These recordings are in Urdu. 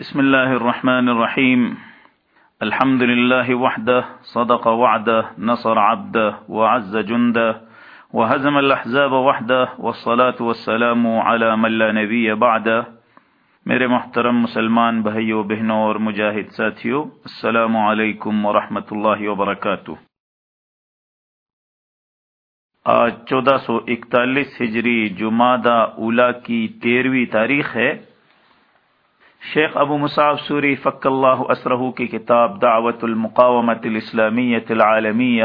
بسم الله الرحمن الرحيم الحمد لله وحده صدق وعده نصر عبده وعز جنده وهزم الأحزاب وحده والصلاة والسلام على من لا نبي بعده میرے محترم مسلمان بھائیوں بہنوں اور مجاہد ساتھیوں السلام علیکم ورحمۃ اللہ وبرکاتہ. آج چودہ سو اکتالیس ہجری جمادہ اولا کی تیرہویں تاریخ ہے۔ شیخ ابو مصعب سوری فق اللہ اسرہ کی کتاب دعوت المقامت الاسلامیت العالمیہ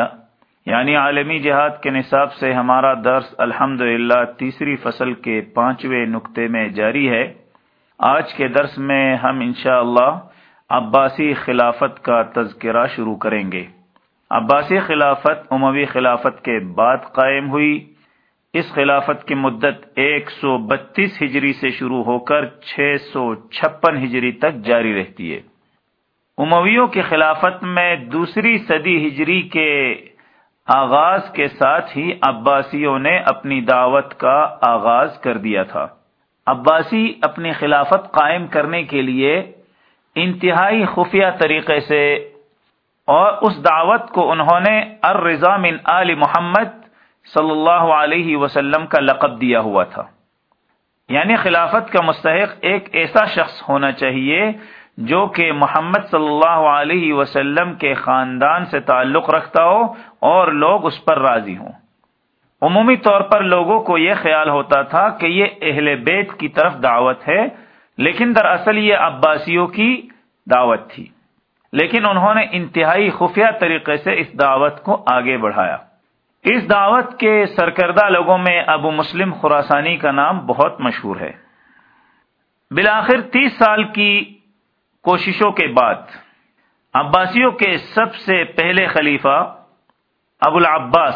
یعنی عالمی جہاد کے نصاب سے ہمارا درس الحمد تیسری فصل کے پانچویں نقطے میں جاری ہے۔ آج کے درس میں ہم انشاءاللہ اللہ عباسی خلافت کا تذکرہ شروع کریں گے۔ عباسی خلافت عموی خلافت کے بعد قائم ہوئی۔ اس خلافت کی مدت ایک سو بتیس ہجری سے شروع ہو کر چھ سو چھپن ہجری تک جاری رہتی ہے۔ امویوں کی خلافت میں دوسری صدی ہجری کے آغاز کے ساتھ ہی عباسیوں نے اپنی دعوت کا آغاز کر دیا تھا۔ عباسی اپنی خلافت قائم کرنے کے لیے انتہائی خفیہ طریقے سے اور اس دعوت کو انہوں نے الرضا من آل محمد صلی اللہ علیہ وسلم کا لقب دیا ہوا تھا۔ یعنی خلافت کا مستحق ایک ایسا شخص ہونا چاہیے جو کہ محمد صلی اللہ علیہ وسلم کے خاندان سے تعلق رکھتا ہو اور لوگ اس پر راضی ہوں۔ عمومی طور پر لوگوں کو یہ خیال ہوتا تھا کہ یہ اہل بیت کی طرف دعوت ہے، لیکن دراصل یہ عباسیوں کی دعوت تھی۔ لیکن انہوں نے انتہائی خفیہ طریقے سے اس دعوت کو آگے بڑھایا۔ اس دعوت کے سرکردہ لوگوں میں ابو مسلم خوراسانی کا نام بہت مشہور ہے۔ بالآخر تیس سال کی کوششوں کے بعد عباسیوں کے سب سے پہلے خلیفہ ابو العباس،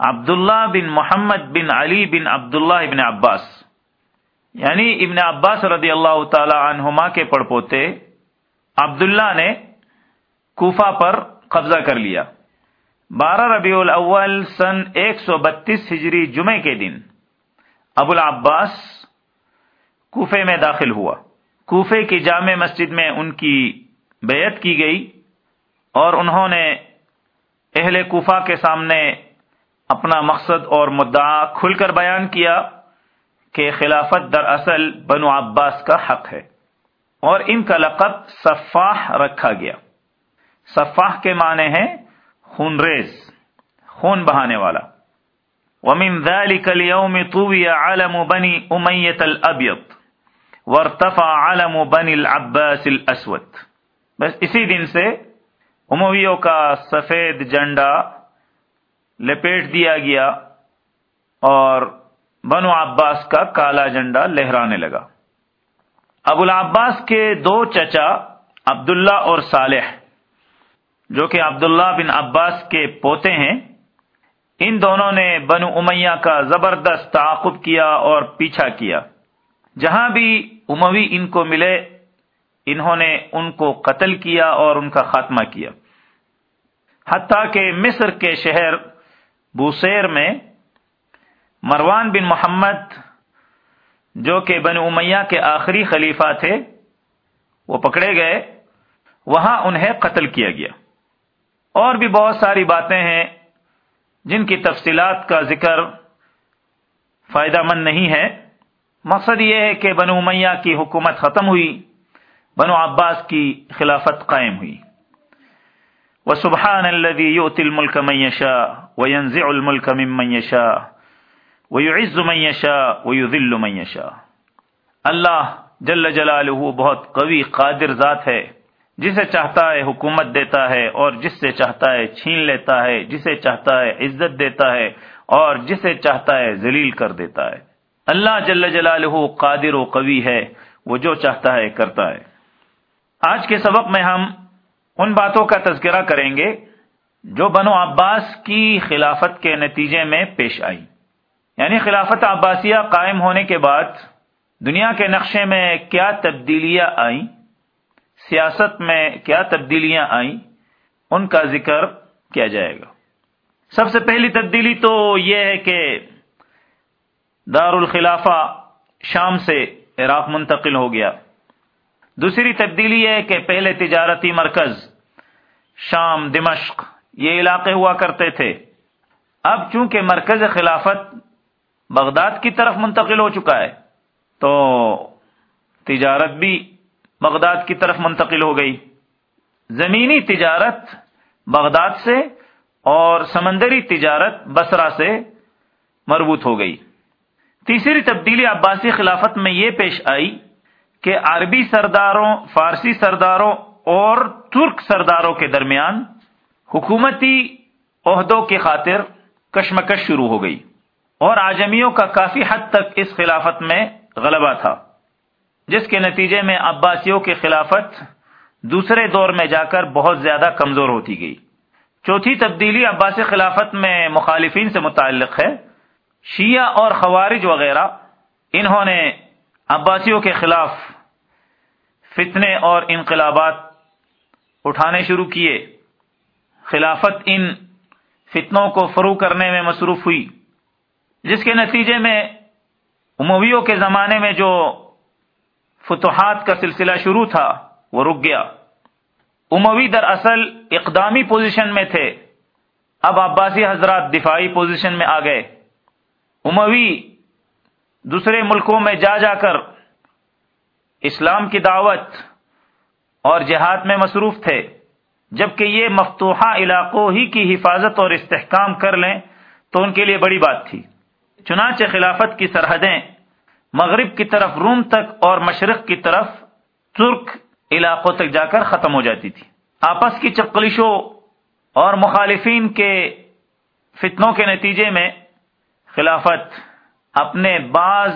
عبداللہ بن محمد بن علی بن عبداللہ ابن عباس یعنی ابن عباس رضی اللہ تعالی عنہما کے پڑپوتے عبداللہ نے کوفہ پر قبضہ کر لیا۔ بارہ ربیع الاول سن ایک سو بتیس ہجری جمعے کے دن ابو العباس کوفے میں داخل ہوا۔ کوفے کی جامع مسجد میں ان کی بیعت کی گئی اور انہوں نے اہل کوفہ کے سامنے اپنا مقصد اور مدعا کھل کر بیان کیا کہ خلافت دراصل بنو عباس کا حق ہے اور ان کا لقب صفاح رکھا گیا۔ صفاح کے معنی ہیں خون ریز، خون بہانے والا۔ ومن ذلك اليوم طوي علم بني أمية الأبيض وارتفع علم بني العباس الأسود۔ بس اسی دن سے امویوں کا سفید جنڈا لپیٹ دیا گیا اور بنو عباس کا کالا جنڈا لہرانے لگا۔ ابو العباس کے دو چچا عبداللہ اور صالح جو کہ عبداللہ بن عباس کے پوتے ہیں، ان دونوں نے بنو امیہ کا زبردست تعاقب کیا اور پیچھا کیا۔ جہاں بھی اموی ان کو ملے، انہوں نے ان کو قتل کیا اور ان کا خاتمہ کیا۔ حتیٰ کہ مصر کے شہر بوسیر میں مروان بن محمد، جو کہ بن امیہ کے آخری خلیفہ تھے، وہ پکڑے گئے، وہاں انہیں قتل کیا گیا۔ اور بھی بہت ساری باتیں ہیں جن کی تفصیلات کا ذکر فائدہ مند نہیں ہے۔ مقصد یہ ہے کہ بنو امیہ کی حکومت ختم ہوئی، بنو عباس کی خلافت قائم ہوئی۔ وہ سبحان اللہ الملک میشا و ینز الملک ممشا وہ عز میشا و ذل میشا اللہ جل جلال بہت قوی قادر ذات ہے۔ جسے چاہتا ہے حکومت دیتا ہے اور جس سے چاہتا ہے چھین لیتا ہے، جسے چاہتا ہے عزت دیتا ہے اور جسے چاہتا ہے ذلیل کر دیتا ہے۔ اللہ جل جلالہ قادر و قوی ہے، وہ جو چاہتا ہے کرتا ہے۔ آج کے سبق میں ہم ان باتوں کا تذکرہ کریں گے جو بنو عباس کی خلافت کے نتیجے میں پیش آئی یعنی خلافت عباسیہ قائم ہونے کے بعد دنیا کے نقشے میں کیا تبدیلیاں آئیں۔ سیاست میں کیا تبدیلیاں آئیں، ان کا ذکر کیا جائے گا۔ سب سے پہلی تبدیلی تو یہ ہے کہ دار الخلافہ شام سے عراق منتقل ہو گیا۔ دوسری تبدیلی ہے کہ پہلے تجارتی مرکز شام، دمشق، یہ علاقے ہوا کرتے تھے۔ اب چونکہ مرکز خلافت بغداد کی طرف منتقل ہو چکا ہے، تو تجارت بھی بغداد کی طرف منتقل ہو گئی۔ زمینی تجارت بغداد سے اور سمندری تجارت بسرا سے مربوط ہو گئی۔ تیسری تبدیلی عباسی خلافت میں یہ پیش آئی کہ عربی سرداروں، فارسی سرداروں اور ترک سرداروں کے درمیان حکومتی عہدوں کی خاطر کشمکش شروع ہو گئی اور آجمیوں کا کافی حد تک اس خلافت میں غلبہ تھا۔ جس کے نتیجے میں عباسیوں کی خلافت دوسرے دور میں جا کر بہت زیادہ کمزور ہوتی گئی۔ چوتھی تبدیلی عباسی خلافت میں مخالفین سے متعلق ہے۔ شیعہ اور خوارج وغیرہ، انہوں نے عباسیوں کے خلاف فتنے اور انقلابات اٹھانے شروع کیے۔ خلافت ان فتنوں کو فرو کرنے میں مصروف ہوئی۔ جس کے نتیجے میں امویوں کے زمانے میں جو فتوحات کا سلسلہ شروع تھا، وہ رک گیا۔ اموی دراصل اقدامی پوزیشن میں تھے۔ اب عباسی حضرات دفاعی پوزیشن میں آ گئے۔ اموی دوسرے ملکوں میں جا جا کر اسلام کی دعوت اور جہاد میں مصروف تھے، جبکہ یہ مفتوحہ علاقوں ہی کی حفاظت اور استحکام کر لیں تو ان کے لیے بڑی بات تھی۔ چنانچہ خلافت کی سرحدیں مغرب کی طرف، روم تک اور مشرق کی طرف ترک علاقوں تک جا کر ختم ہو جاتی تھی۔ آپس کی چپکلشوں اور مخالفین کے فتنوں کے نتیجے میں خلافت اپنے بعض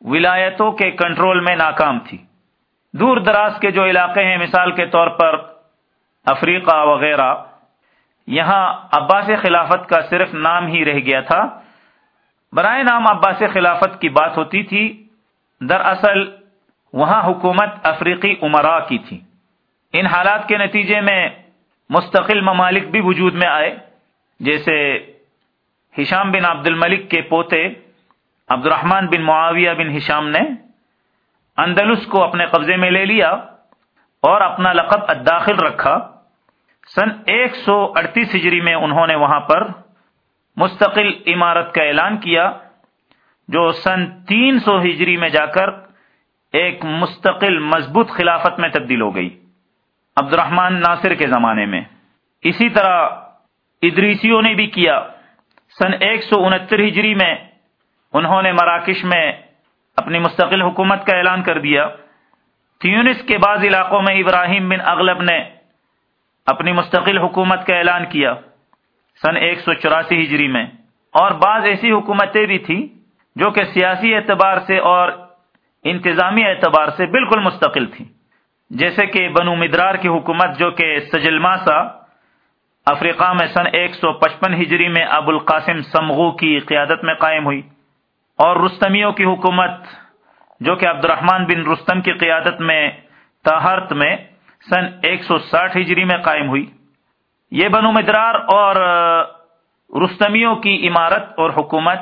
ولایتوں کے کنٹرول میں ناکام تھی۔ دور دراز کے جو علاقے ہیں، مثال کے طور پر افریقہ وغیرہ، یہاں عباس خلافت کا صرف نام ہی رہ گیا تھا۔ برائے نام عباس خلافت کی بات ہوتی تھی، دراصل وہاں حکومت افریقی عمرا کی تھی۔ ان حالات کے نتیجے میں مستقل ممالک بھی وجود میں آئے، جیسے ہشام بن عبد الملک کے پوتے عبد الرحمن بن معاویہ بن ہشام نے اندلس کو اپنے قبضے میں لے لیا اور اپنا لقب الداخل رکھا۔ سن ایک سو اڑتیس ہجری میں انہوں نے وہاں پر مستقل عمارت کا اعلان کیا، جو سن تین سو ہجری میں جا کر ایک مستقل مضبوط خلافت میں تبدیل ہو گئی عبد الرحمان ناصر کے زمانے میں۔ اسی طرح ادریسیوں نے بھی کیا، سن ایک سو انہتر ہجری میں انہوں نے مراکش میں اپنی مستقل حکومت کا اعلان کر دیا۔ تیونس کے بعض علاقوں میں ابراہیم بن اغلب نے اپنی مستقل حکومت کا اعلان کیا۔ سن ایک سو چوراسی ہجری میں۔ اور بعض ایسی حکومتیں بھی تھیں جو کہ سیاسی اعتبار سے اور انتظامی اعتبار سے بالکل مستقل تھی جیسے کہ بنو مدرار کی حکومت جو کہ سجلماسا افریقہ میں سن ایک سو پچپن ہجری میں ابو القاسم سمغو کی قیادت میں قائم ہوئی۔ اور رستمیوں کی حکومت جو کہ عبد الرحمن بن رستم کی قیادت میں تاہرت میں سن ایک سو ساٹھ ہجری میں قائم ہوئی۔ یہ بنو مدرار اور رستمیوں کی عمارت اور حکومت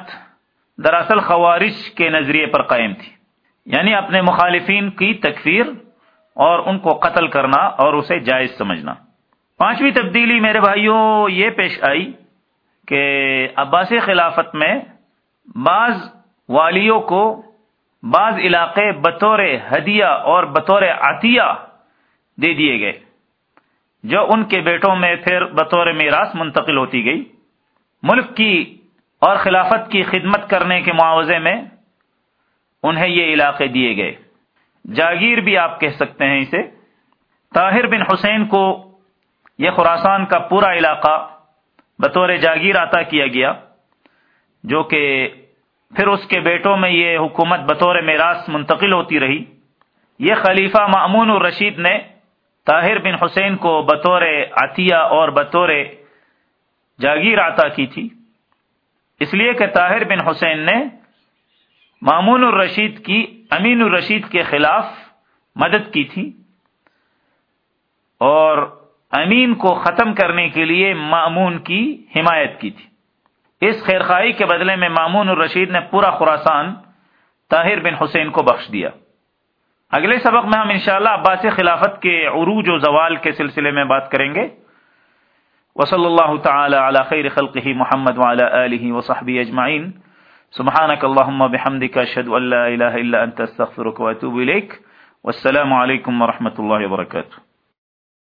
دراصل خوارش کے نظریے پر قائم تھی۔ یعنی اپنے مخالفین کی تکفیر اور ان کو قتل کرنا اور اسے جائز سمجھنا۔ پانچویں تبدیلی میرے بھائیوں، یہ پیش آئی کہ عباسی خلافت میں بعض والیوں کو بعض علاقے بطور ہدیہ اور بطور عطیہ دے دیے گئے۔ جو ان کے بیٹوں میں پھر بطور میراث منتقل ہوتی گئی۔ ملک کی اور خلافت کی خدمت کرنے کے معاوضے میں انہیں یہ علاقے دیے گئے۔ جاگیر بھی آپ کہہ سکتے ہیں اسے۔ طاہر بن حسین کو یہ خوراسان کا پورا علاقہ بطور جاگیر عطا کیا گیا، جو کہ پھر اس کے بیٹوں میں یہ حکومت بطور میراث منتقل ہوتی رہی۔ یہ خلیفہ معمون الرشید نے طاہر بن حسین کو بطور عطیہ اور بطور جاگیر عطا کی تھی۔ اس لیے کہ طاہر بن حسین نے معمون الرشید کی، امین الرشید کے خلاف مدد کی تھی اور امین کو ختم کرنے کے لیے معمون کی حمایت کی تھی۔ اس خیرخائی کے بدلے میں مامون الرشید نے پورا خوراسان طاہر بن حسین کو بخش دیا۔ اگلے سبق میں ہم انشاءاللہ عباس خلافت کے عروج و زوال کے سلسلے میں بات کریں گے۔ وصلی اللہ تعالی علی خیر خلقہ محمد وعلی آلہ وصحبہ اجمعین۔ سبحانک اللہم بحمدک اشہد ان لا الہ الا انت استغفرک واتوب الیک۔ والسلام علیکم ورحمۃ اللہ وبرکاتہ۔